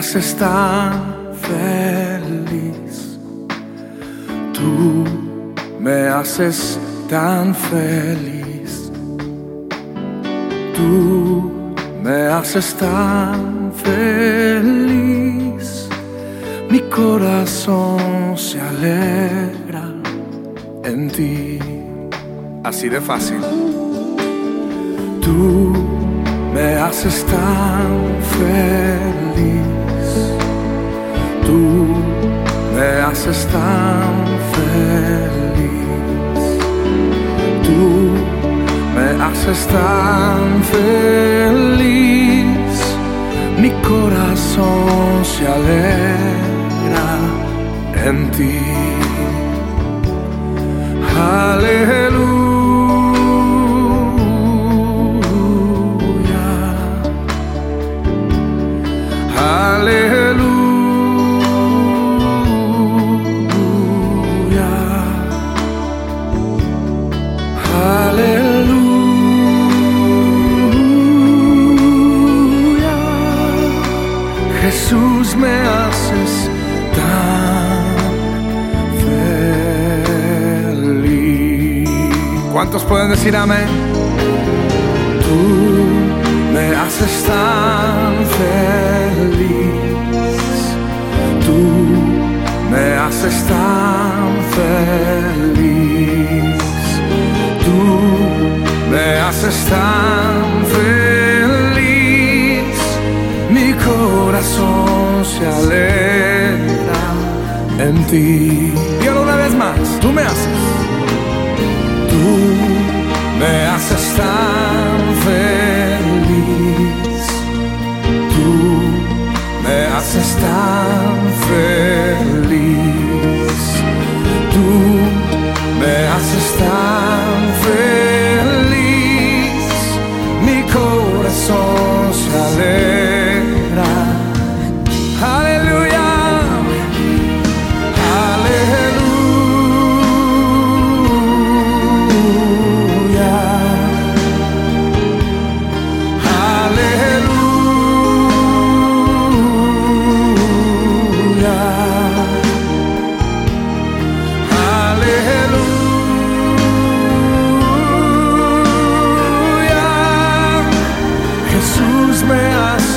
haces tan feliz. Tú me haces tan feliz. Tú me haces tan feliz. Mi corazón se alegra en ti. Así de fácil. Tú me haces tan feliz. Tú me haces tan feliz. Tú me haces tan feliz. Mi corazón se alegra en ti. Aleluya. Jesús me haces tan feliz. ¿Cuántos pueden decir amén? Tú me haces tan feliz. Tú me haces tan feliz. Tú me haces tan corazón se alegra en ti. Una vez más. Tú me haces. Tú me haces tan feliz. Tú me haces tan feliz. Tú me haces tan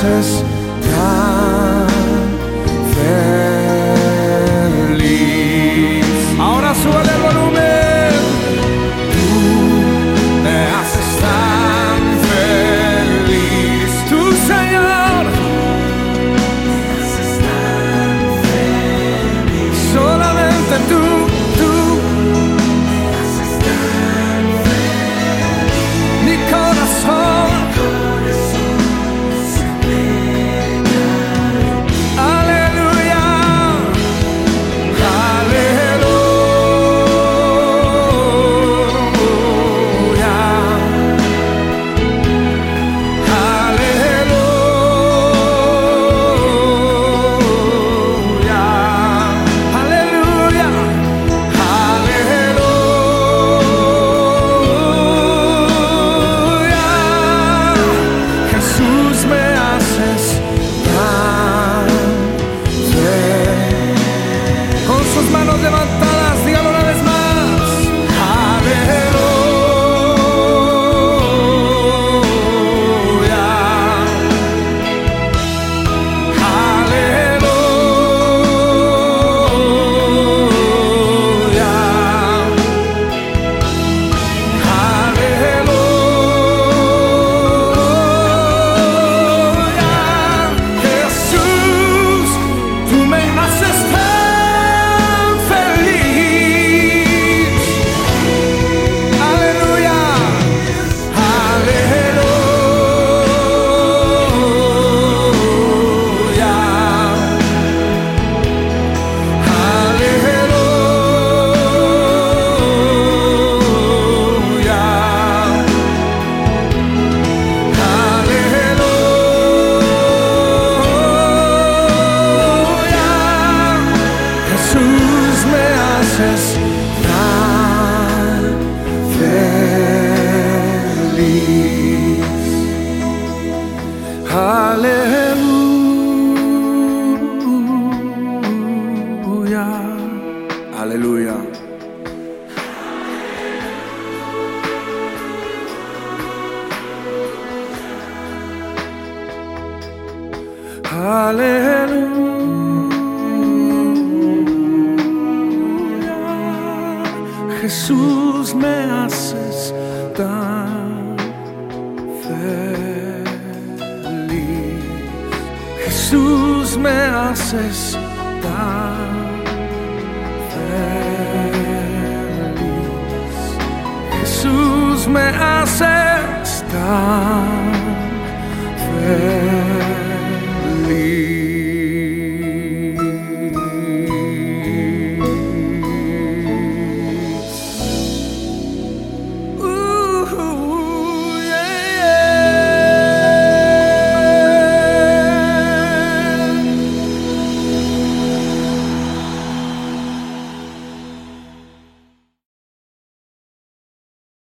haces Aleluya. Aleluya. Jesús me haces tan feliz. Jesús me haces tan feliz. Jesús me haces tan feliz.